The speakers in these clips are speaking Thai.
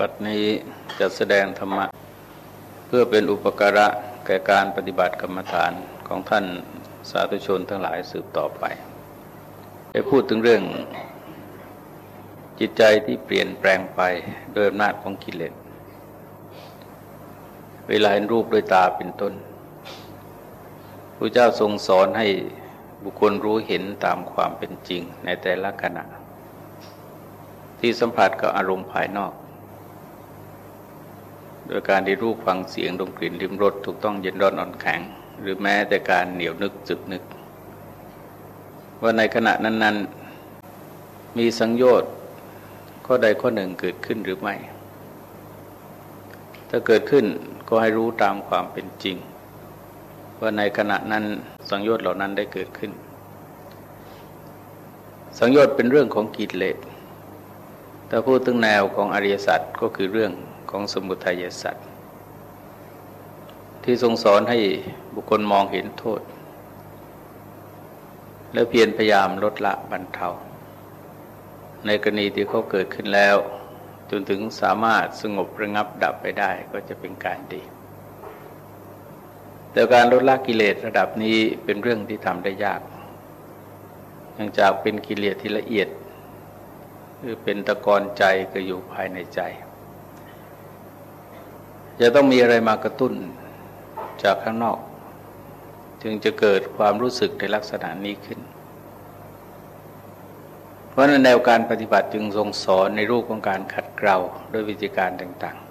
บัดนี้จะแสดงธรรมะ เพื่อเป็นอุปการะแก่การปฏิบัติกรรมฐานของท่านสาธุชนทั้งหลายสืบต่อไปได้พูดถึงเรื่อง จิตใจที่เปลี่ยนแปลงไปโดยอำนาจของกิเลสเวลาเห็นรูปด้วยตาเป็นต้นพระเจ้าทรงสอนให้บุคคลรู้เห็นตามความเป็นจริงในแต่ละขณะ ที่สัมผัสกับอารมณ์ภายนอก โดยการที่รูปฟังเสียงดมกลิ่นริมรสถูกต้องเย็นร้อนอ่อนแข็ง หรือแม้แต่การเหนียวนึกจึกนึก ว่าในขณะนั้น ๆ มีสังโยชน์ข้อใดข้อหนึ่งเกิดขึ้นหรือไม่ ถ้าเกิดขึ้นก็ให้รู้ตามความเป็นจริง ว่าในขณะนั้นสังโยชน์เหล่านั้นได้เกิดขึ้น สังโยชน์เป็นเรื่องของกิเลสแต่พูดถึงแนวของอริยสัจก็คือเรื่อง ของสมุทัยสัจที่ทรงสอนให้บุคคลมองเห็นโทษ และเพียรพยายามลดละบรรเทา ในกรณีที่เขาเกิดขึ้นแล้ว จนถึงสามารถสงบระงับดับไปได้ก็จะเป็นการดี แต่การลดละกิเลสระดับนี้เป็นเรื่องที่ทำได้ยากเนื่องจากเป็นกิเลสที่ละเอียดคือเป็นตะกอนใจก็อยู่ภายในใจ จะต้องมีอะไรมากระตุ้นจากข้างนอก จึงจะเกิดความรู้สึกในลักษณะนี้ขึ้น เพราะในแนวการปฏิบัติจึงทรงสอนในรูปของการขัดเกลาด้วยวิธีการต่างๆ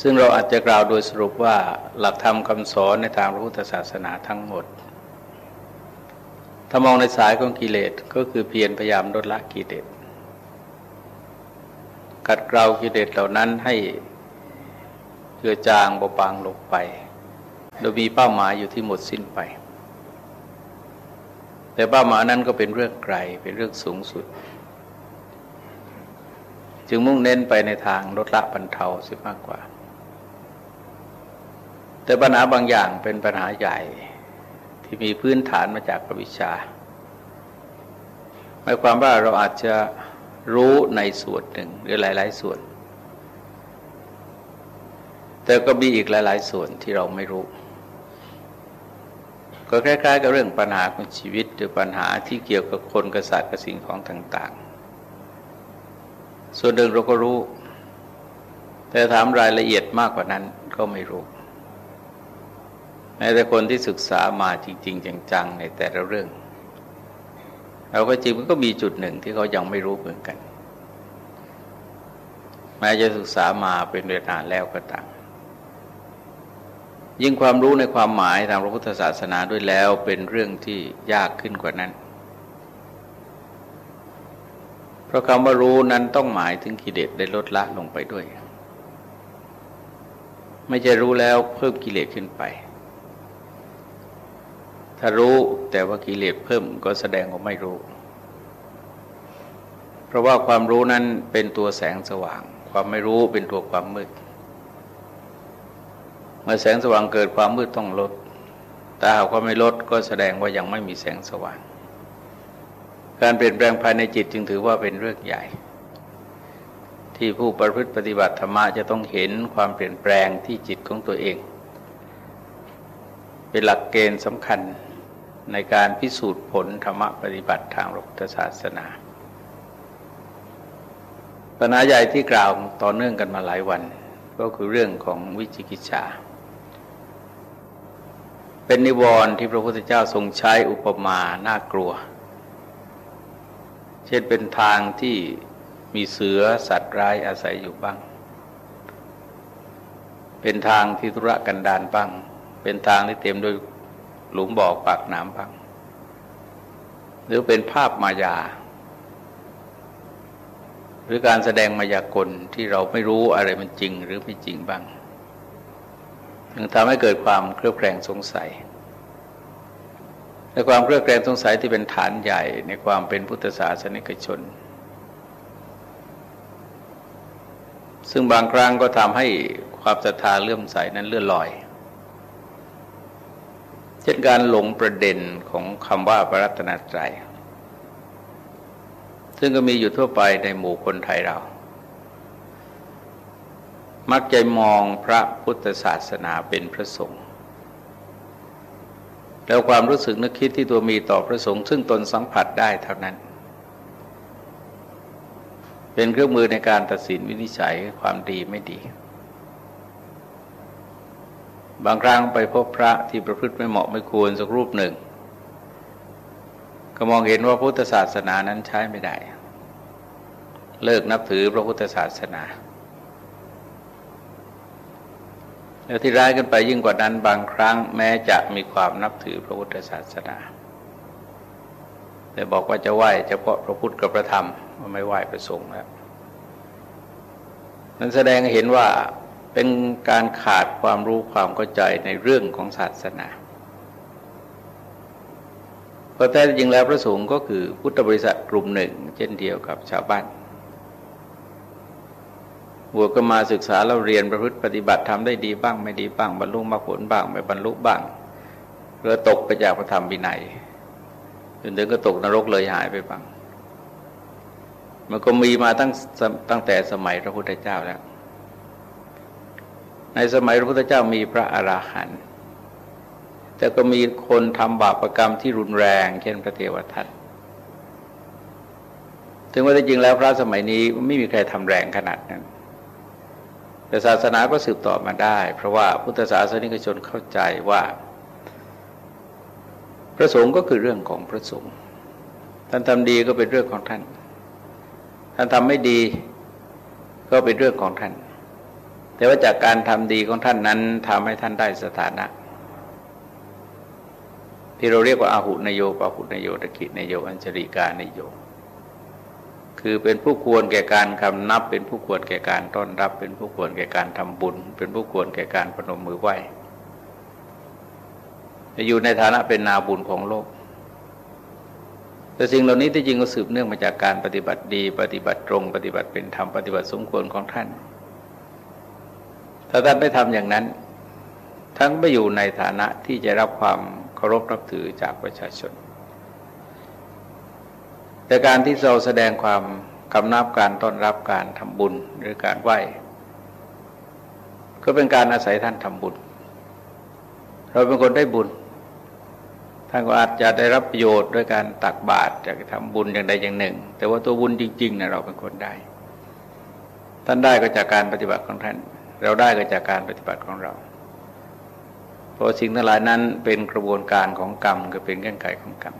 ซึ่งเราอาจจะกล่าวโดยสรุปว่าหลักธรรมคำสอนในทางพระพุทธศาสนาทั้งหมดถ้ามองในสายของกิเลสก็คือเพียรพยายามลดละกิเลส กัดเกลากิเลสเหล่านั้นให้เจือจางเบาบางลงไป โดยมีเป้าหมายอยู่ที่หมดสิ้นไป แต่เป้าหมายนั้นก็เป็นเรื่องไกลเป็นเรื่องสูงสุด จึงมุ่งเน้นไปในทางลดละบรรเทาสิมากกว่า แต่ปัญหาบางอย่างเป็นปัญหาใหญ่ที่มีพื้นฐานมาจากปวิชาหมายความว่าเราอาจจะ รู้ในส่วนหนึ่งหรือหลาย ๆ ส่วน แต่ก็มีอีกหลาย ๆ ส่วนที่เราไม่รู้ ก็คล้ายๆกับเรื่องปัญหาของชีวิตหรือปัญหาที่เกี่ยวกับคนกษัตริย์กับสิ่งของต่าง ๆ ส่วนหนึ่งเราก็รู้ แต่ถามรายละเอียดมากกว่านั้นก็ไม่รู้แม้แต่คนที่ศึกษามาจริง ๆ จังๆในแต่ละเรื่อง เราก็จริงมันก็มีจุดหนึ่งที่เขายังไม่รู้เหมือนกัน แม้จะศึกษามาเป็นเวลานานแล้วก็ตามยิ่งความรู้ในความหมายทางพระพุทธศาสนาด้วยแล้วเป็นเรื่องที่ยากขึ้นกว่านั้น เพราะคำว่ารู้นั้นต้องหมายถึงกิเลสได้ลดละลงไปด้วย ไม่ใช่รู้แล้วเพิ่มกิเลสขึ้นไป ถ้ารู้แต่ว่ากิเลสเพิ่มก็แสดงว่าไม่รู้ เพราะว่าความรู้นั้นเป็นตัวแสงสว่าง ความไม่รู้เป็นตัวความมืด เมื่อแสงสว่างเกิดความมืดต้องลด แต่หากว่าไม่ลดก็แสดงว่ายังไม่มีแสงสว่าง การเปลี่ยนแปลงภายในจิตจึงถือว่าเป็นเรื่องใหญ่ ที่ผู้ประพฤติปฏิบัติธรรมะจะต้องเห็นความเปลี่ยนแปลงที่จิตของตัวเองเป็นหลักเกณฑ์สำคัญ ในการพิสูจน์ผลธรรมปฏิบัติทางระพุทธศาสนา ปัญหาใหญ่ที่กล่าวต่อเนื่องกันมาหลายวัน ก็คือเรื่องของวิจิกิจฉาเป็นนิวรณ์ที่พระพุทธเจ้าทรงใช้อุปมาน่ากลัว เช่นเป็นทางที่มีเสือสัตว์ร้ายอาศัยอยู่บ้าง เป็นทางที่ธุระกันดารบ้าง เป็นทางที่เต็มด้วย หลุมบ่อปากน้ำพังหรือเป็นภาพมายา หรือการแสดงมายากลที่เราไม่รู้อะไรมันจริงหรือไม่จริงบ้างจึงทำให้เกิดความเครือบแคลงสงสัยและความเครือบแคลงสงสัยที่เป็นฐานใหญ่ในความเป็นพุทธศาสนิกชน ซึ่งบางครั้งก็ทำให้ความศรัทธาเลื่อมใสนั้นเลื่อนลอย ช่นการหลงประเด็นของคำว่าพระรัตนตรัยซึ่งก็มีอยู่ทั่วไปในหมู่คนไทยเรา มักจะมองพระพุทธศาสนาเป็นพระสงฆ์แล้วความรู้สึกนึกคิดที่ตัวมีต่อพระสงฆ์ซึ่งตนสัมผัสได้เท่านั้น เป็นเครื่องมือในการตัดสินวินิจฉัยความดีไม่ดี บางครั้งไปพบพระที่ประพฤติไม่เหมาะไม่ควรสักรูปหนึ่ง ก็มองเห็นว่าพุทธศาสนานั้นใช้ไม่ได้ เลิกนับถือพระพุทธศาสนาแล้วที่ร้ายกันไปยิ่งกว่านั้นบางครั้งแม้จะมีความนับถือพระพุทธศาสนา แต่บอกว่าจะไหว้เฉพาะพระพุทธกับพระธรรมว่าไม่ไหว้พระสงฆ์แล้วนั้นแสดงเห็นว่า เป็นการขาดความรู้ความเข้าใจในเรื่องของศาสนาเพราะแท้จริงแล้วพระสงฆ์ก็คือพุทธบริษัทกลุ่มหนึ่ง เช่นเดียวกับชาวบ้านบวชก็มาศึกษาเราเรียนประพฤติปฏิบัติทำได้ดีบ้าง ไม่ดีบ้างบรรลุมรรคผลบ้าง ไม่บรรลุบ้างหรือตกไปจากพระธรรมวินัยจนถึงก็ตกนรกเลยหายไปบ้าง มันก็มีมาตั้งตั้งแต่สมัยพระพุทธเจ้าแล้ว ในสมัยพระพุทธเจ้ามีพระอราหันต์แต่ก็มีคนทำบาปรกรรมที่รุนแรง เช่นพระเทวทัตถึงว่าจริงแล้วพระสมัยนี้ไม่มีใครทำแรงขนาดนั้น แต่ศาสนาก็สืบต่อมาได้ เพราะว่าพุทธศาสนิกชนเข้าใจว่า พระสงฆ์ก็คือเรื่องของพระสงฆ์ท่านทำดีก็เป็นเรื่องของท่าน ท่านทำไม่ดีก็เป็นเรื่องของท่าน แต่ว่าจากการทำดีของท่านนั้นทำให้ท่านได้สถานะ ที่เราเรียกว่าอาหุนโยปาหุนโยตะกินโยอัญชริกานโยคือเป็นผู้ควรแก่การคำนับ เป็นผู้ควรแก่การต้อนรับ เป็นผู้ควรแก่การทำบุญ เป็นผู้ควรแก่การพนมมือไหว้อยู่ในฐานะเป็นนาบุญของโลก แต่สิ่งเหล่านี้ที่จริงก็สืบเนื่องมาจากการปฏิบัติดี ปฏิบัติตรง ปฏิบัติเป็นธรรม ปฏิบัติสมควรของท่าน ถ้าท่านไม่ทำอย่างนั้นทั้งไม่อยู่ในฐานะที่จะรับความเคารพนับถือจากประชาชน แต่การที่เราแสดงความคำนับการต้อนรับการทำบุญหรือการไหว้ ก็เป็นการอาศัยท่านทำบุญ เราเป็นคนได้บุญ ท่านก็อาจจะได้รับประโยชน์ด้วยการตักบาตรจากทำบุญอย่างใดอย่างหนึ่ง แต่ว่าตัวบุญจริงๆนะเราเป็นคนได้ ท่านได้ก็จากการปฏิบัติของท่าน เราได้ก็จากการปฏิบัติของเรา เพราะสิ่งทั้งหลายนั้นเป็นกระบวนการของกรรมก็เป็นเงื่อนไขของกรรม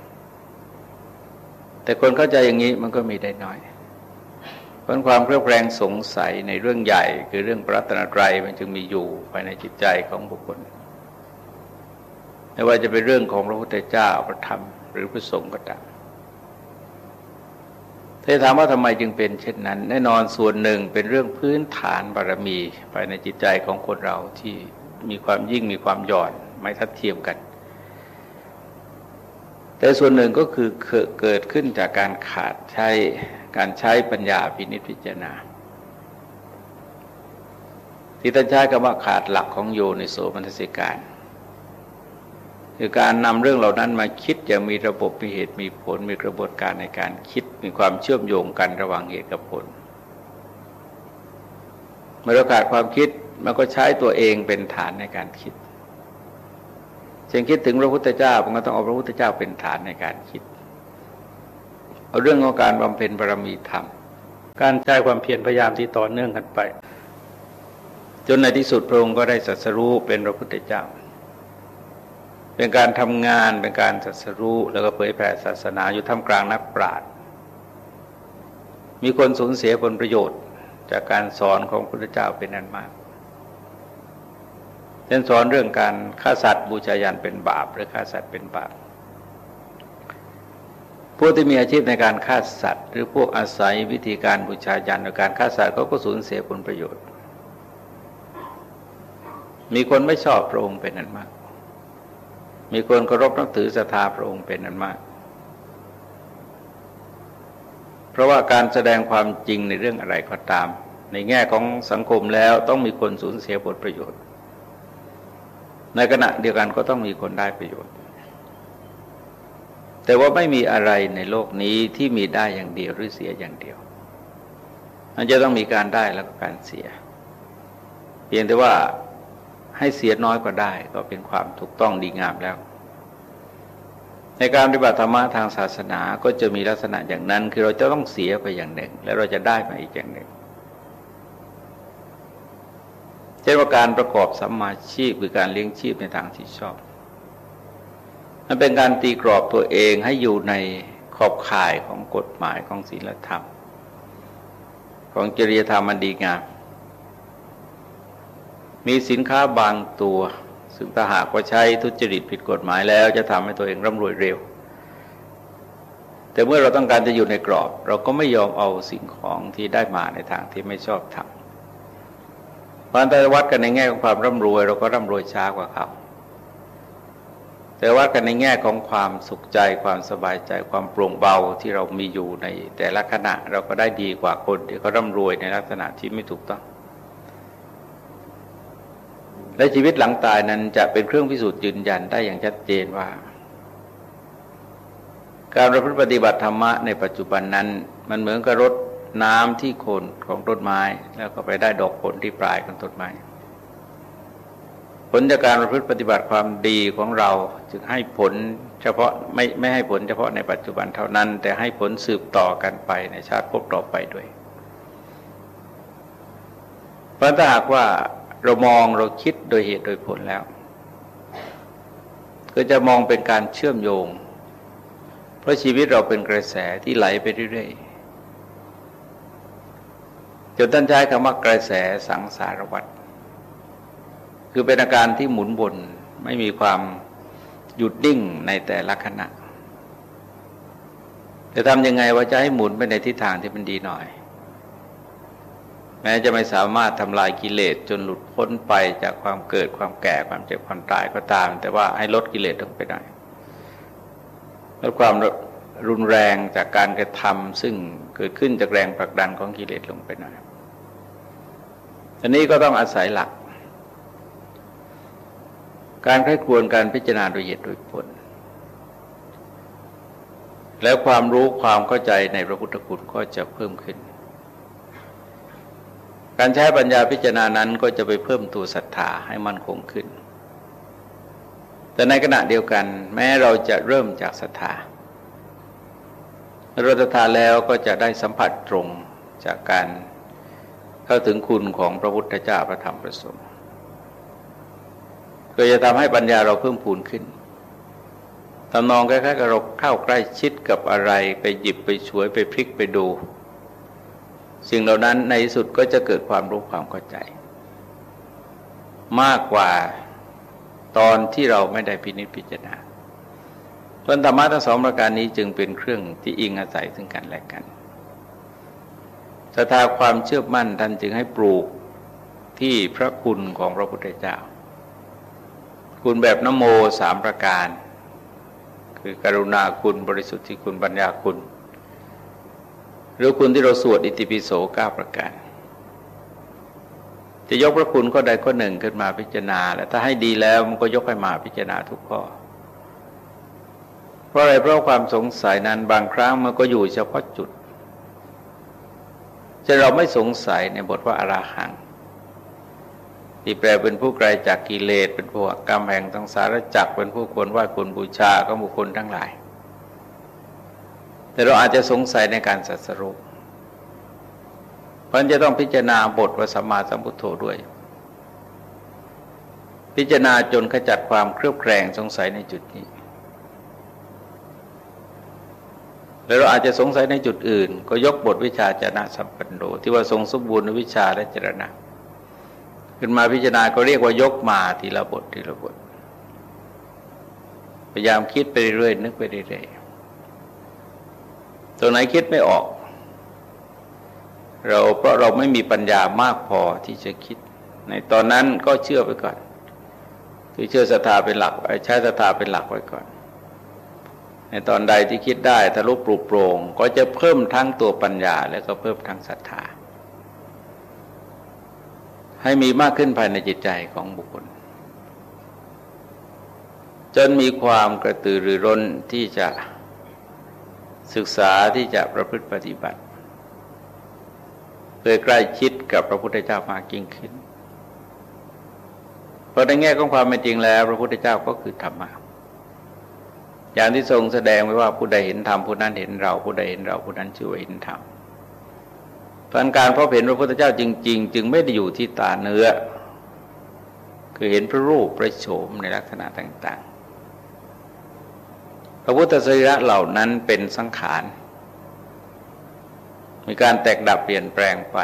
แต่คนเข้าใจอย่างนี้มันก็มีได้น้อยเพราะความเครือบแคลงสงสัยในเรื่องใหญ่ คือเรื่องพระตนตรัยมันจึงมีอยู่ภายในจิตใจของบุคคลไม่ว่าจะเป็นเรื่องของพระพุทธเจ้าพระธรรม หรือพระสงฆ์ก็ตาม ถ้าถามว่าทำไมจึงเป็นเช่นนั้น แน่นอนส่วนหนึ่งเป็นเรื่องพื้นฐานบารมีภายในจิตใจของคนเราที่มีความยิ่งมีความหย่อนไม่ทัดเทียมกัน แต่ส่วนหนึ่งก็คือเกิดขึ้นจากการขาดใช้การใช้ปัญญาพินิจพิจารณาที่ท่านใช้คำว่าขาดหลักของโยในโสมนสิการ คือการนำเรื่องเหล่านั้นมาคิดอย่างมีระบบมีเหตุมีผลมีกระบวนการในการคิดมีความเชื่อมโยงกันระหว่างเหตุกับผล เมื่อเราขาดความคิดมันก็ใช้ตัวเองเป็นฐานในการคิดเช่นคิดถึงพระพุทธเจ้าผมก็ต้องเอาพระพุทธเจ้าเป็นฐานในการคิดเอาเรื่องของการบำเพ็ญบารมีธรรม การใช้ความเพียรพยายามที่ต่อเนื่องกันไป จนในที่สุดพระองค์ก็ได้สัสรู้เป็นพระพุทธเจ้า เป็นการทำงานเป็นการสัสรู้แล้วก็เผยแผ่ศาสนาอยู่ท่ามกลางนักปราชญ์มีคนสูญเสียผลประโยชน์ จากการสอนของพระพุทธเจ้าเป็นนันมากเช่นสอนเรื่องการฆ่าสัตว์บูชายันเป็นบาป หรือฆ่าสัตว์เป็นบาปผู้ที่มีอาชีพในการฆ่าสัตว์ หรือพวกอาศัยวิธีการบูชายันในการฆ่าสัตว์เขาก็สูญเสียผลประโยชน์ มีคนไม่ชอบพระองค์เป็นนั้นมาก มีคนเคารพนับถือศรัทธาพระองค์เป็นนั้นมาก เพราะว่าการแสดงความจริงในเรื่องอะไรก็ตาม ในแง่ของสังคมแล้วต้องมีคนสูญเสียผลประโยชน์ ในขณะเดียวกันก็ต้องมีคนได้ประโยชน์ แต่ว่าไม่มีอะไรในโลกนี้ที่มีได้อย่างเดียวหรือเสียอย่างเดียวมันจะต้องมีการได้แล้วก็การเสีย เพียงแต่ว่า ให้เสียน้อยก็ได้ ก็เป็นความถูกต้องดีงามแล้ว ในการปฏิบัติธรรมะทางศาสนาก็จะมีลักษณะอย่างนั้น คือเราจะต้องเสียไปอย่างหนึ่ง แล้วเราจะได้มาอีกอย่างหนึ่งเช่นว่าการประกอบสัมมาชีพคือการเลี้ยงชีพในทางที่ชอบ มันเป็นการตีกรอบตัวเองให้อยู่ในขอบข่ายของกฎหมายของศีลธรรม ของจริยธรรมมันดีงาม มีสินค้าบางตัว ซึ่งถ้าหากว่าใช้ทุจริตผิดกฎหมายแล้ว จะทำให้ตัวเองร่ำรวยเร็ว แต่เมื่อเราต้องการจะอยู่ในกรอบ เราก็ไม่ยอมเอาสิ่งของที่ได้มาในทางที่ไม่ชอบทำพันธวัดกันในแง่ของความร่ำรวย เราก็ร่ำรวยช้ากว่าเขาแต่ว่ากันในแง่ของความสุขใจความสบายใจความโปร่งเบาที่เรามีอยู่ในแต่ละขณะเราก็ได้ดีกว่าคนที่เขาร่ำรวยในลักษณะที่ไม่ถูกต้อง และชีวิตหลังตายนั้นจะเป็นเครื่องพิสูจน์ยืนยันได้อย่างชัดเจนว่า การประพฤติปฏิบัติธรรมะในปัจจุบันนั้น มันเหมือนกับรดน้ำที่โคนของต้นไม้ แล้วก็ไปได้ดอกผลที่ปลายของต้นไม้ผลจากการประพฤติปฏิบัติความดีของเราจึงให้ผลเฉพาะไม่ไม่ให้ผลเฉพาะในปัจจุบันเท่านั้น แต่ให้ผลสืบต่อกันไปในชาติพบต่อไปด้วยเพราะถ้าหากว่า เรามองเราคิดโดยเหตุโดยผลแล้ว ก็จะมองเป็นการเชื่อมโยง เพราะชีวิตเราเป็นกระแสที่ไหลไปเรื่อยๆจนท่านใช้คำว่ากระแสสังสารวัตคือเป็นอาการที่หมุนวนไม่มีความหยุดนิ่งในแต่ละขณะจะทำยังไงว่าจะให้หมุนไปในทิศทางที่มันดีหน่อย แม้จะไม่สามารถทำลายกิเลสจนหลุดพ้นไปจากความเกิดความแก่ความเจ็บความตายก็ตาม แต่ว่าให้ลดกิเลสลงไปได้ลดความรุนแรงจากการกระทำซึ่งเกิดขึ้นจากแรงผลักดันของกิเลสลงไปหน่อยอันนี้ก็ต้องอาศัยหลัก การใคร่ควรการพิจารณาโดยเหตุโดยผล แล้วความรู้ความเข้าใจในพระพุทธคุณก็จะเพิ่มขึ้น การใช้ปัญญาพิจารณานั้นก็จะไปเพิ่มตัวศรัทธาให้มั่นคงขึ้น แต่ในขณะเดียวกัน แม้เราจะเริ่มจากศรัทธาเราศรัทธาแล้วก็จะได้สัมผัสตรงจากการเข้าถึงคุณของพระพุทธเจ้าพระธรรมพระสงฆ์ก็จะทำให้ปัญญาเราเพิ่มพูนขึ้นตำนองคล้ายๆกับเราเข้าใกล้ชิดกับอะไร ไปหยิบไปช่วยไปพลิกไปดู สิ่งเหล่านั้นในสุดก็จะเกิดความรู้ความเข้าใจ มากกว่าตอนที่เราไม่ได้พินิจพิจารณาผลธรรมะทั้งสองประการนี้จึงเป็นเครื่องที่อิงอาศัยซึ่งกันและกันศรัทธาความเชื่อมั่นท่านจึงให้ปลูกที่พระคุณของพระพุทธเจ้า คุณแบบนโมสามประการ คือกรุณาคุณบริสุทธิคุณปัญญาคุณ หรือคุณที่เราสวดอิติปิโสเก้าประการ จะยกพระคุณข้อใดข้อหนึ่งขึ้นมาพิจารณา แล้วถ้าให้ดีแล้วมันก็ยกให้มาพิจารณาทุกข้อ เพราะอะไรเพราะความสงสัยนั้นบางครั้งมันก็อยู่เฉพาะจุดจะเราไม่สงสัยในบทว่าอาราหังที่แปลเป็นผู้ไกลจากกิเลสเป็นผู้กรรมแห่งทั้งสารจักเป็นผู้ควรไหว้คนบูชาก็บุคคลทั้งหลาย แต่เราอาจจะสงสัยในการสัสรุปเพราะจะต้องพิจารณาบทว่าสัมมาสัมพุทโธด้วย พิจารณาจนขจัดความเครือบแคลงสงสัยในจุดนี้ แล้วเราอาจจะสงสัยในจุดอื่น ก็ยกบทวิชาจนะสัมปันโนที่ว่าทรงสมบูรณ์วิชาและจรณะขึ้นมาพิจารณาก็เรียกว่ายกมาทีละบททีละบทพยายามคิดไปเรื่อยนึกไปเรื่อย ตรงไหนคิดไม่ออก เราเพราะเราไม่มีปัญญามากพอที่จะคิด ในตอนนั้นก็เชื่อไปก่อนคือเชื่อศรัทธาเป็นหลักใช้ศรัทธาเป็นหลักไว้ก่อน ในตอนใดที่คิดได้ทะลุปลุกโปร่งก็จะเพิ่มทั้งตัวปัญญา และก็เพิ่มทั้งศรัทธาให้มีมากขึ้นภายในจิตใจของบุคคล จนมีความกระตือรือร้นที่จะ ศึกษาที่จะประพฤติปฏิบัติ เพื่อใกล้ชิดกับพระพุทธเจ้ามากยิ่งขึ้น เพราะในแง่ของความเป็นจริงแล้ว พระพุทธเจ้าก็คือธรรมะอย่างที่ทรงแสดงไว้ว่าผู้ใดเห็นธรรมผู้นั้นเห็นเราผู้ใดเห็นเราผู้นั้นชื่อว่าเห็นธรรมพันการพบเห็นพระพุทธเจ้าจริง ๆ จึงไม่ได้อยู่ที่ตาเนื้อ คือเห็นพระรูปพระโฉมในลักษณะต่าง ๆ ระพุทธสรีระเหล่านั้นเป็นสังขาร มีการแตกดับเปลี่ยนแปลงไป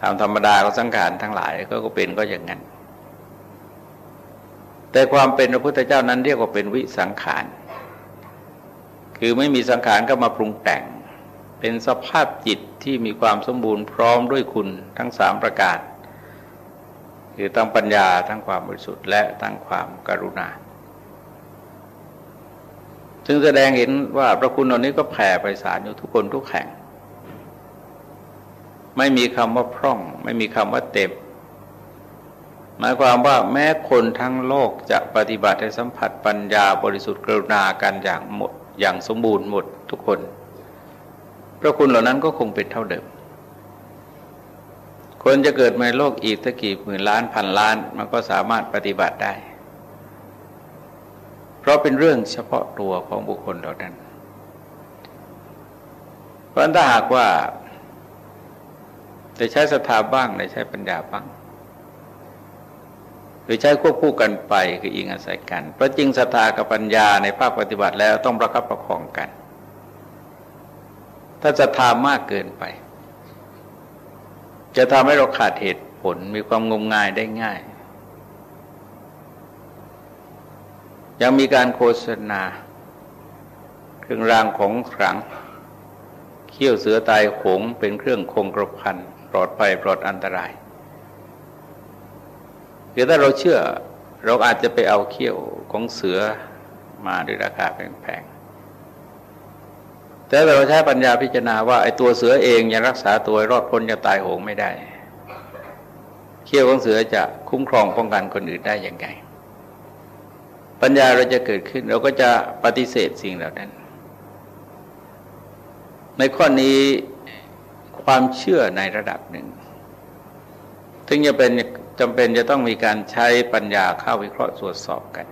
ตามธรรมดาของสังขารทั้งหลายก็เป็นก็อย่างนั้น แต่ความเป็นพระพุทธเจ้านั้นเรียกว่าเป็นวิสังขาร คือไม่มีสังขารก็มาปรุงแต่ง เป็นสภาพจิตที่มีความสมบูรณ์พร้อมด้วยคุณทั้งสามประการ คือทั้งปัญญาทั้งความบริสุทธิ์และทั้งความกรุณา ซึ่งแสดงเห็นว่าพระคุณเหล่านี้ก็แผ่ไปสารอยู่ทุกคนทุกแห่ง ไม่มีคำว่าพร่อง ไม่มีคำว่าเต็มหมายความว่าแม้คนทั้งโลกจะปฏิบัติให้สัมผัสปัญญาบริสุทธิ์กรุณากันอย่างหมดอย่างสมบูรณ์หมดทุกคน พระคุณเหล่านั้นก็คงเป็นเท่าเดิม คนจะเกิดในโลกอีกตะกี่หมื่นล้านพันล้าน มันก็สามารถปฏิบัติได้ เพราะเป็นเรื่องเฉพาะตัวของบุคคลเหล่านั้น เพราะถ้าหากว่าจะใช้ศรัทธาบ้างได้ใช้ปัญญาบ้างหรือใช้ควบคู่กันไปคืออิงอาศัยกันเพราะจริงศรัทธากับปัญญาในภาคปฏิบัติแล้วต้องประคับประคองกัน ถ้าศรัทธามากเกินไป จะทำให้เราขาดเหตุผลมีความงมงายได้ง่าย ยังมีการโฆษณา เครื่องรางของขลังเขี้ยวเสือตายหงเป็นเครื่องคงกระพันปลอดภัยปลอดอันตรายคือถ้าเราเชื่อเราอาจจะไปเอาเขี้ยวของเสือมาด้วยราคาแพงๆ แต่เราใช้ปัญญาพิจารณาว่าไอ้ตัวเสือเองยังรักษาตัวรอดพ้นจะตายโหงไม่ได้ เขี้ยวของเสือจะคุ้มครองป้องกันคนอื่นได้อย่างไง ปัญญาเราจะเกิดขึ้น เราก็จะปฏิเสธสิ่งเหล่านั้น ในข้อนี้ความเชื่อในระดับหนึ่งถึงจะเป็นจำเป็นจะต้องมีการใช้ปัญญาเข้าวิเคราะห์ตรวจสอบกัน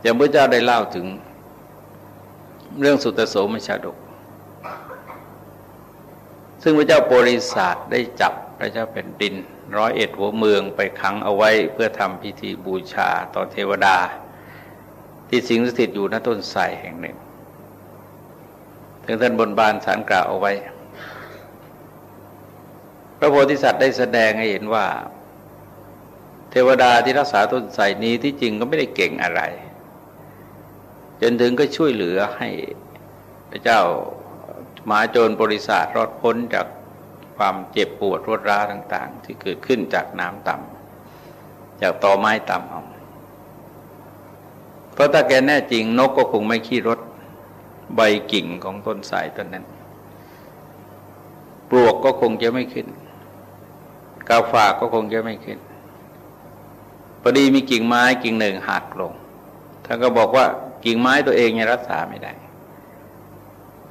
อย่างพระเจ้าได้เล่าถึงเรื่องสุตโสมชาดก ซึ่งพระเจ้าโปริศาสได้จับ พระเจ้าแผ่นดิน ร้อยเอ็ดหัวเมืองไปขังเอาไว้เพื่อทำพิธีบูชาต่อเทวดา ที่สิงสถิตอยู่ณต้นไทรแห่งหนึ่งถึงท่านบนบานสารกล่าวเอาไว้ พระโพธิสัตว์ได้แสดงให้เห็นว่า เทวดาที่รักษาต้นไทรนี้ที่จริงก็ไม่ได้เก่งอะไร จนถึงก็ช่วยเหลือให้พระเจ้าหมาโจรบริษัทรอดพ้นจาก ความเจ็บปวดรวดร้าต่าง ๆ ที่เกิดขึ้นจากน้ำต่ำจากตอไม้ต่ำเอาเพราะถ้าแกแน่จริงนกก็คงไม่ขี้รถใบกิ่งของต้นไทรต้นนั้น ปลวกก็คงจะไม่ขึ้น กาฝากก็คงจะไม่ขึ้นพอดีมีกิ่งไม้กิ่งหนึ่งหักลงท่านก็บอกว่ากิ่งไม้ตัวเองยังรักษาไม่ได้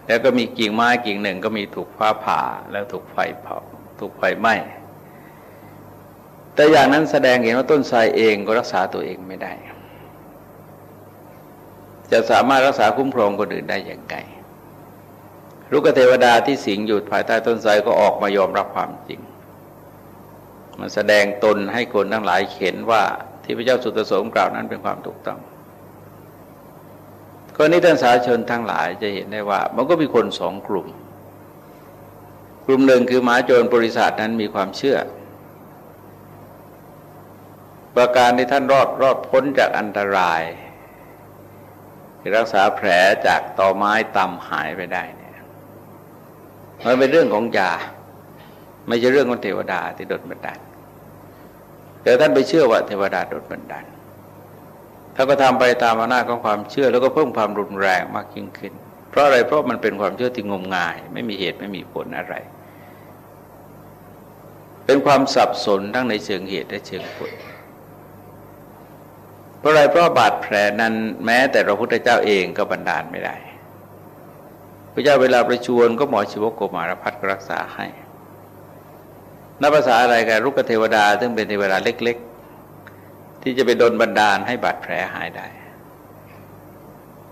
แล้วก็มีกิ่งไม้กิ่งหนึ่งก็มีถูกฟ้าผ่าแล้วถูกไฟเผาถูกไฟไหม้แต่อย่างนั้นแสดงเห็นว่าต้นไทรเองก็รักษาตัวเองไม่ได้ จะสามารถรักษาคุ้มครองคนอื่นได้อย่างไรลูกเทวดาที่สิงอยู่ภายใต้ต้นไทรก็ออกมายอมรับความจริง มันแสดงตนให้คนทั้งหลายเห็นว่าที่พระเจ้าสุตโสมกล่าวนั้นเป็นความถูกต้อง คนนี้ท่านสาธารชนทั้งหลายจะเห็นได้ว่า มันก็มีคนสองกลุ่ม กลุ่มหนึ่งคือหมาโจรบริษัทนั้นมีความเชื่อ ประการที่ท่านรอดรอดพ้นจากอันตรายรักษาแผลจากต่อไม้ตำหายไปได้เนี่ยมันเป็นเรื่องของยาไม่ใช่เรื่องของเทวดาที่ดดบันดาลแต่ท่านไปเชื่อว่าเทวดาดดบันดาล ถ้าก็ทำไปตามอำนาจของความเชื่อ แล้วก็เพิ่มความรุนแรงมากยิ่งขึ้น เพราะอะไรเพราะมันเป็นความเชื่อที่งมงาย ไม่มีเหตุไม่มีผลอะไร เป็นความสับสนทั้งในเชิงเหตุและเชิงผลเพราะอะไรเพราะบาดแผลนั้นแม้แต่พระพุทธเจ้าเองก็บันดาลไม่ได้ พระเจ้าเวลาประชวรก็หมอชีวโกมารพัฒก็รักษาให้นับภาษาอะไรกันรุกเทวดา ซึ่งเป็นเทวดาเล็ก ที่จะไปโดนบันดาลให้บาดแผลหายได้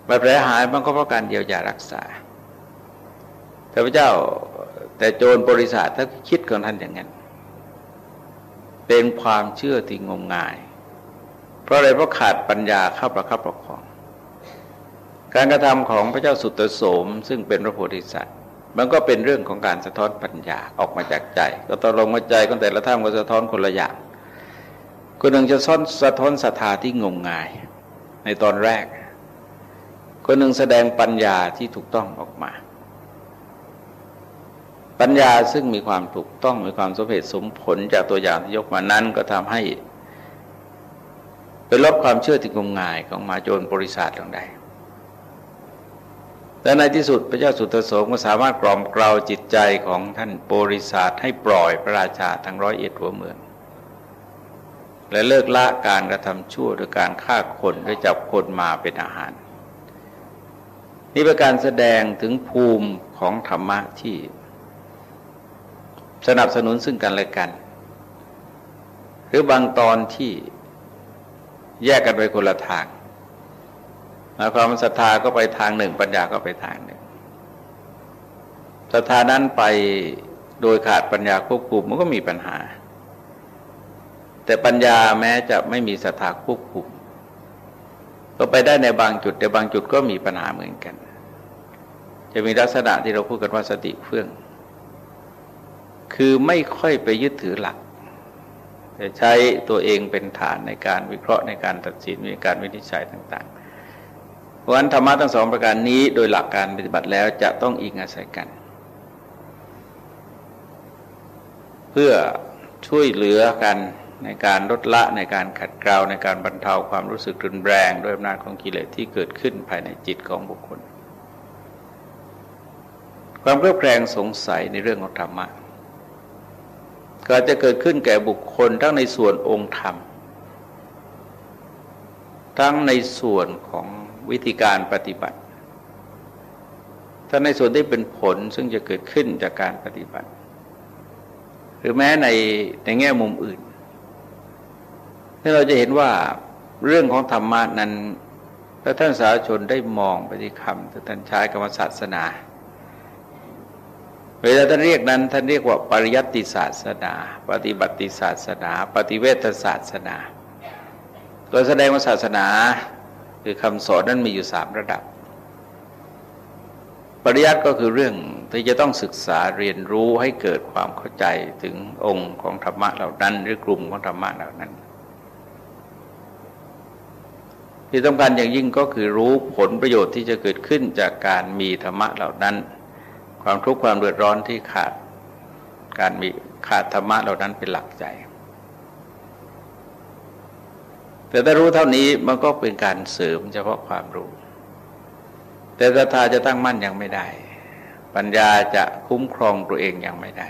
บาดแผลหายมันก็เพราะการเยียวยารักษาแต่พระเจ้าแต่โจรบริษัทถ้าคิดของท่านอย่างนั้น เป็นความเชื่อที่งมงาย เพราะอะไรเพราะขาดปัญญาเข้าประคับประคอง การกระทำของพระเจ้าสุตตโสม ซึ่งเป็นพระโพธิสัตว์มันก็เป็นเรื่องของการสะท้อนปัญญาออกมาจากใจ ก็ตกลงมาใจก็แต่ละท่านก็สะท้อนคนละอย่าง คนหนึ่งจะซ่อนสะท้อนศรัทธาที่งมงาย ในตอนแรก คนหนึ่งแสดงปัญญาที่ถูกต้องออกมา ปัญญาซึ่งมีความถูกต้องมีความสมเหตุสมผลจากตัวอย่างที่ยกมานั้นก็ทำให้เป็นลบความเชื่อที่งมงายของมาโจรบริษัทลงได้แต่ในที่สุดพระเจ้าสุตโสมก็สามารถกล่อมกล่าวจิตใจของท่านบริษัทให้ปล่อยพระราชาทั้งร้อยเอ็ดหัวเมือง และเลิกละการกระทำชั่วโดยการฆ่าคนด้วยจับคนมาเป็นอาหาร นี่เป็นการแสดงถึงภูมิของธรรมะที่สนับสนุนซึ่งกันและกัน หรือบางตอนที่แยกกันไปคนละทางหมายความศรัทธาก็ไปทางหนึ่ง ปัญญาก็ไปทางหนึ่งศรัทธานั้นไปโดยขาดปัญญาควบคุมมันก็มีปัญหา แต่ปัญญาแม้จะไม่มีศรัทธาควบคุมก็ไปได้ในบางจุด แต่บางจุดก็มีปัญหาเหมือนกัน จะมีลักษณะที่เราพูดกันว่าสติเฟื่อง คือไม่ค่อยไปยึดถือหลัก แต่ใช้ตัวเองเป็นฐานในการวิเคราะห์ในการตัดสินในการวินิจฉัยต่างๆ เพราะฉะนั้นธรรมะทั้งสองประการนี้โดยหลักการปฏิบัติแล้วจะต้องอิงอาศัยกัน เพื่อช่วยเหลือกัน ในการลดละในการขัดเกลาในการบรรเทาความรู้สึกรุนแรงด้วยอำนาจของกิเลสที่เกิดขึ้นภายในจิตของบุคคล ความเครือบแคลงสงสัยในเรื่องของธรรมะก็จะเกิดขึ้นแก่บุคคลทั้งในส่วนองค์ธรรม ทั้งในส่วนของวิธีการปฏิบัติทั้งในส่วนที่เป็นผลซึ่งจะเกิดขึ้นจากการปฏิบัติ หรือแม้ในในแง่มุมอื่น ที่เราจะเห็นว่าเรื่องของธรรมะนั้นถ้าท่านสาชนได้มองปฏิคำถ้าท่านใช้กรรมศาสนา เวลาท่านเรียกนั้นท่านเรียกว่าปริยัติศาสนา ปฏิบัติศาสนา ปฏิเวทศาสนาโดยแสดงว่าศาสนาคือคำสอนนั้นมีอยู่สามระดับ ปริยัติก็คือเรื่องที่จะต้องศึกษาเรียนรู้ให้เกิดความเข้าใจถึงองค์ของธรรมะเหล่านั้น หรือกลุ่มของธรรมะเหล่านั้น ที่ต้องการอย่างยิ่งก็คือรู้ผลประโยชน์ที่จะเกิดขึ้นจากการมีธรรมะเหล่านั้น ความทุกข์ความเดือดร้อนที่ขาดการมีขาดธรรมะเหล่านั้นเป็นหลักใจ แต่ถ้ารู้เท่านี้มันก็เป็นการเสริมเฉพาะความรู้ แต่ศรัทธาจะตั้งมั่นยังไม่ได้ ปัญญาจะคุ้มครองตัวเองยังไม่ได้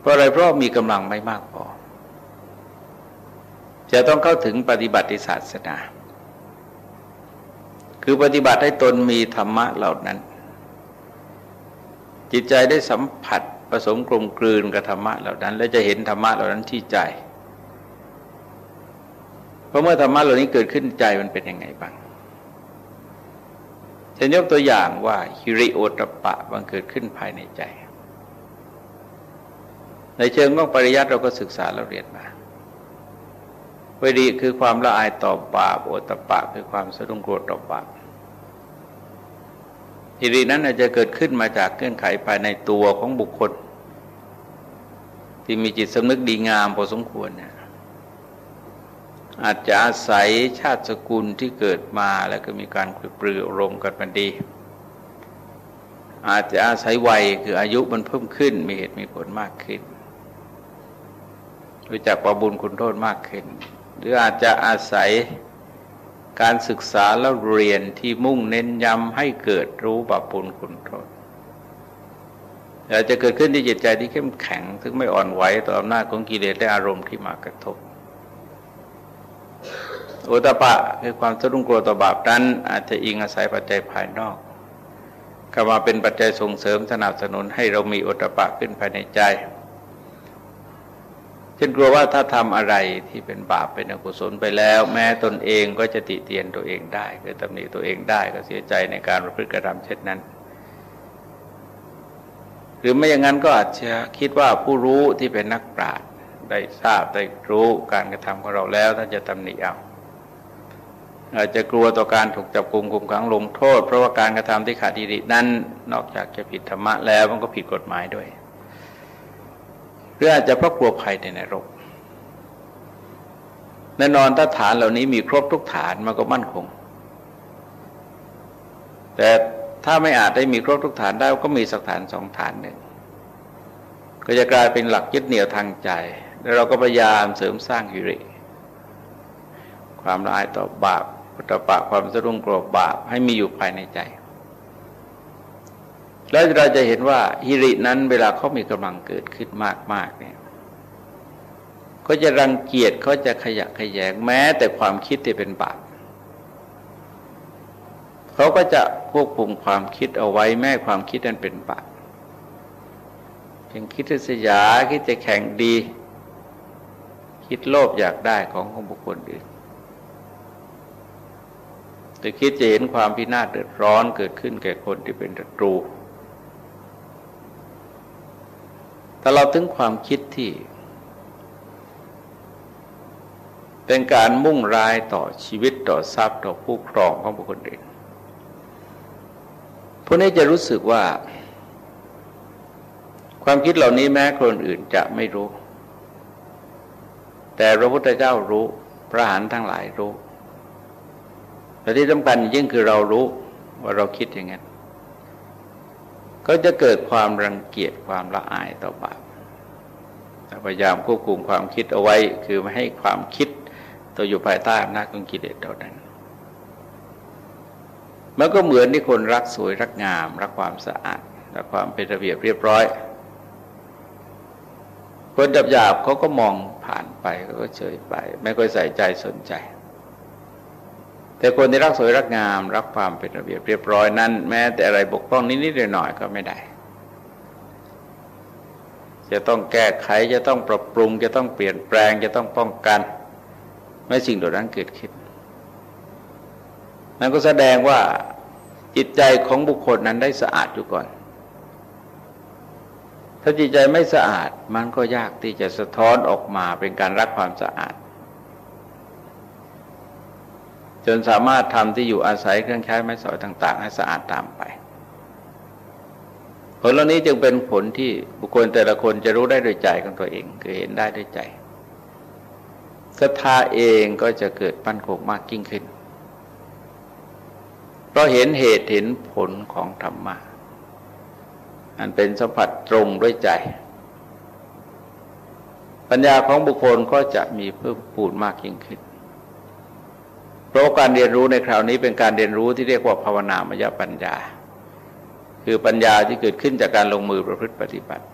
เพราะอะไรเพราะมีกำลังไม่มากพอ จะต้องเข้าถึงปฏิบัติศาสนา คือปฏิบัติให้ตนมีธรรมะเหล่านั้น จิตใจได้สัมผัสผสมกลมกลืนกับธรรมะเหล่านั้น และจะเห็นธรรมะเหล่านั้นที่ใจ เพราะเมื่อธรรมะเหล่านี้เกิดขึ้นใจมันเป็นยังไงบ้างจะยกตัวอย่างว่าฮิริโอตปะบังเกิดขึ้นภายในใจ ในเชิงของปริยัติเราก็ศึกษาเราเรียนมา วิริคือความละอายต่อบาปโอตปะคือความสะดุ้งกลัวต่อบาปอิรินั้นอาจจะเกิดขึ้นมาจากเงื่อนไขภายในตัวของบุคคล ที่มีจิตสำนึกดีงามพอสมควรเนี่ยอาจจะอาศัยชาติสกุลที่เกิดมาแล้วก็มีการคุยปรืออารมณ์กันมันดี อาจจะอาศัยวัยคืออายุมันเพิ่มขึ้น มีเหตุมีผลมากขึ้นรู้จักประบุญคุณโทษมากขึ้น หรืออาจจะอาศัยการศึกษาแล้วเรียนที่มุ่งเน้นย้ำให้เกิดรู้บาปุลคุณโทษอาจจะเกิดขึ้นที่จิตใจที่เข้มแข็งถึงไม่อ่อนไหวต่ออำนาจของกิเลสและอารมณ์ที่มากระทบโอตปะคือความสะดุ้งกลัวต่อบาปนั้น อาจจะอิงอาศัยปัจจัยภายนอกเข้ามาเป็นปัจจัยส่งเสริมสนับสนุนให้เรามีโอตปะขึ้นภายในใจ เช่นกลัวว่าถ้าทำอะไรที่เป็นบาปเป็นอกุศลไปแล้ว แม้ตนเองก็จะติเตียนตัวเองได้คือตำหนิตัวเองได้ก็เสียใจในการประพฤติกระทำเช่นนั้น หรือไม่อย่างนั้นก็อาจจะคิดว่าผู้รู้ที่เป็นนักปราชญ์ได้ทราบได้รู้การกระทำของเราแล้วท่านจะตำหนิเอาอาจจะกลัวต่อการถูกจับกลุมคุมขังลงโทษ เพราะว่าการกระทำที่ขาดดีรินั้น นอกจากจะผิดธรรมะแล้วมันก็ผิดกฎหมายด้วย หรืออาจจะเพราะกลัวภัยในนรกแน่นอนถ้าฐานเหล่านี้มีครบทุกฐานมันก็มั่นคง แต่ถ้าไม่อาจได้มีครบทุกฐานได้ก็มีสักฐานสองฐานหนึ่งก็จะกลายเป็นหลักยึดเหนี่ยวทางใจ แล้วเราก็พยายามเสริมสร้างฮิริ ความละอายต่อบาปพุทธปะความสะดุ้งกลัวบาปให้มีอยู่ภายในใจ แล้วเราจะเห็นว่าฮิรินั้นเวลาเขามีกำลังเกิดขึ้นมากๆเนี่ยก็จะรังเกียจเขาจะขยะขยงแม้แต่ความคิดที่เป็นบาปเขาก็จะควบคุมความคิดเอาไว้แม้ความคิดนั้นเป็นบาปเพียงคิดเสยาคิดจะแข่งดี คิดโลภอยากได้ของของบุคคลอื่นแต่คิดจะเห็นความพินาศเดือดร้อนเกิดขึ้นแก่คนที่เป็นศัตรู ถ้าเราถึงความคิดที่ เป็นการมุ่งร้ายต่อชีวิตต่อทรัพย์ต่อผู้ครองของบุคคลอื่นพวกนี้จะรู้สึกว่า ความคิดเหล่านี้แม้คนอื่นจะไม่รู้ แต่พระพุทธเจ้ารู้พระหันทั้งหลายรู้แต่ที่สำคัญยิ่งคือเรารู้ว่าเราคิดอย่างนั้น ก็จะเกิดความรังเกียจความละอายต่อบาปพยายามควบคุมความคิดเอาไว้ คือไม่ให้ความคิดตัวอยู่ภายใต้อำนาจของกิเลสเท่านั้นมันก็เหมือนที่คนรักสวยรักงาม รักความสะอาดรักความเป็นระเบียบเรียบร้อย คนดับหยาบเขาก็มองผ่านไปเขาก็เฉยไป ไม่ค่อยใส่ใจสนใจ แต่คนที่รักสวยรักงาม รักความเป็นระเบียบเรียบร้อยนั้น แม้แต่อะไรบกพร่องนิดๆหน่อยๆก็ไม่ได้ จะต้องแก้ไขจะต้องปรับปรุง จะต้องเปลี่ยนแปลง จะต้องป้องกันไม่สิ่งเหล่านั้นเกิดขึ้นนั่นก็แสดงว่าจิตใจของบุคคลนั้นได้สะอาดอยู่ก่อน ถ้าจิตใจไม่สะอาดมันก็ยากที่จะสะท้อนออกมาเป็นการรักความสะอาด จนสามารถทำที่อยู่อาศัยเครื่องใช้ไม้สอยต่าง ๆ ให้สะอาดตามไป ผลเหล่านี้จึงเป็นผลที่บุคคลแต่ละคนจะรู้ได้ด้วยใจของตัวเองคือเห็นได้ด้วยใจศรัทธาเองก็จะเกิดมั่นโคงมากยิ่งขึ้น เพราะเห็นเหตุเห็นผลของธรรมะอันเป็นสัมผัสตรงด้วยใจ ปัญญาของบุคคลก็จะมีเพิ่มปูนมากยิ่งขึ้น เพราะการเรียนรู้ในคราวนี้เป็นการเรียนรู้ที่เรียกว่าภาวนามยปัญญา คือปัญญาที่เกิดขึ้นจากการลงมือประพฤติปฏิบัติ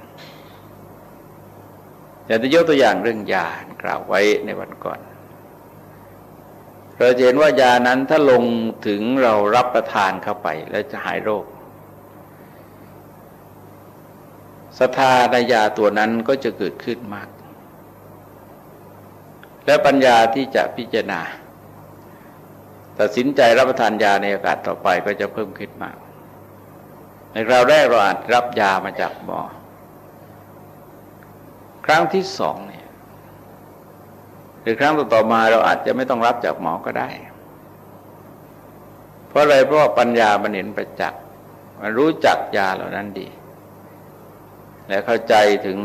แต่จะยกตัวอย่างเรื่องยากล่าวไว้ในวันก่อนเราเห็นว่ายานั้นถ้าลงถึงเรารับประทานเข้าไปแล้วจะหายโรคศรัทธาในยาตัวนั้นก็จะเกิดขึ้นมาก และปัญญาที่จะพิจารณา ตัดสินใจรับประทานยาในอากาศต่อไปก็จะเพิ่มขึ้นมาก ในคราวแรกเราอาจรับยามาจากหมอ ครั้งที่สองเนี่ยหรือครั้งต่อมาเราอาจจะไม่ต้องรับจากหมอก็ได้ เพราะอะไรเพราะปัญญามันเห็นประจักษ์มันรู้จักยาเหล่านั้นดี และเข้าใจถึง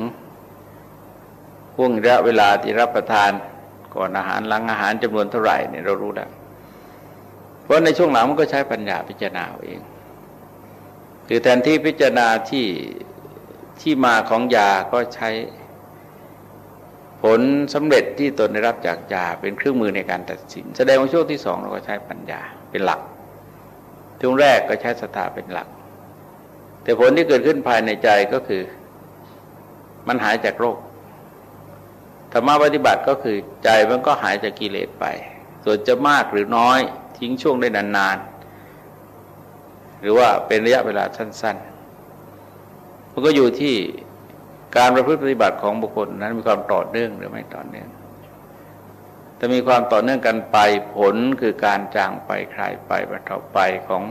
ห่วงระยะเวลาที่รับประทานก่อนอาหารหลังอาหารจำนวนเท่าไหร่เนี่ยเรารู้แล้ว เพราะในช่วงหลังมันก็ใช้ปัญญาพิจารณาเอง คือแทนที่พิจารณาที่ที่มาของยาก็ใช้ผลสำเร็จที่ตนได้รับจากยาเป็นเครื่องมือในการตัดสิน แสดงว่าช่วงที่สองเราก็ใช้ปัญญาเป็นหลักช่วงแรกก็ใช้สตาเป็นหลัก แต่ผลที่เกิดขึ้นภายในใจก็คือ มันหายจากโรคธรรมะปฏิบัติก็คือใจมันก็หายจากกิเลสไป ส่วนจะมากหรือน้อย ทิ้งช่วงได้นานๆ หรือว่าเป็นระยะเวลาสั้น ๆ มันก็อยู่ที่การประพฤติปฏิบัติของบุคคลนั้นมีความต่อเนื่องหรือไม่ต่อเนื่องแต่มีความต่อเนื่องกันไปผลคือการจางไปคลายไปบรรเทาไปของ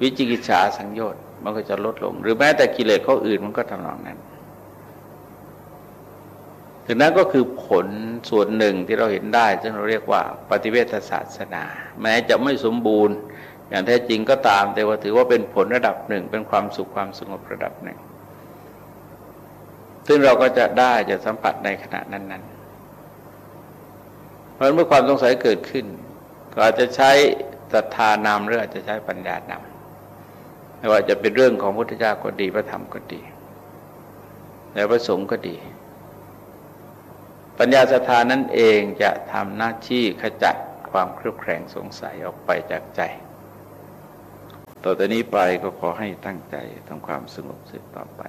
วิจิกิจฉาสังโยชน์มันก็จะลดลง หรือแม้แต่กิเลสข้ออื่นมันก็ทำนองนั้น ถึงนั้นก็คือผลส่วนหนึ่งที่เราเห็นได้ซึ่งเราเรียกว่าปฏิเวทศาสนา แม้จะไม่สมบูรณ์ อย่างแท้จริงก็ตาม แต่ว่าถือว่าเป็นผลระดับหนึ่ง เป็นความสุขความสงบระดับหนึ่ง ซึ่งเราก็จะได้จะสัมผัสในขณะนั้น ๆ เพราะเมื่อความสงสัยเกิดขึ้น ก็อาจจะใช้ศรัทธานำหรืออาจจะใช้ปัญญานำไม่ว่าจะเป็นเรื่องของพุทธเจ้าก็ดีพระธรรมก็ดีแล้วพระสงฆ์ก็ดี ปัญญาสถานนั่นเองจะทำหน้าที่ขจัดความเครือบแคลงสงสัยออกไปจากใจ ต่อแต่นี้ไปก็ขอให้ตั้งใจทำความสงบสืบต่อไป